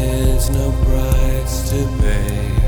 There's no price to pay.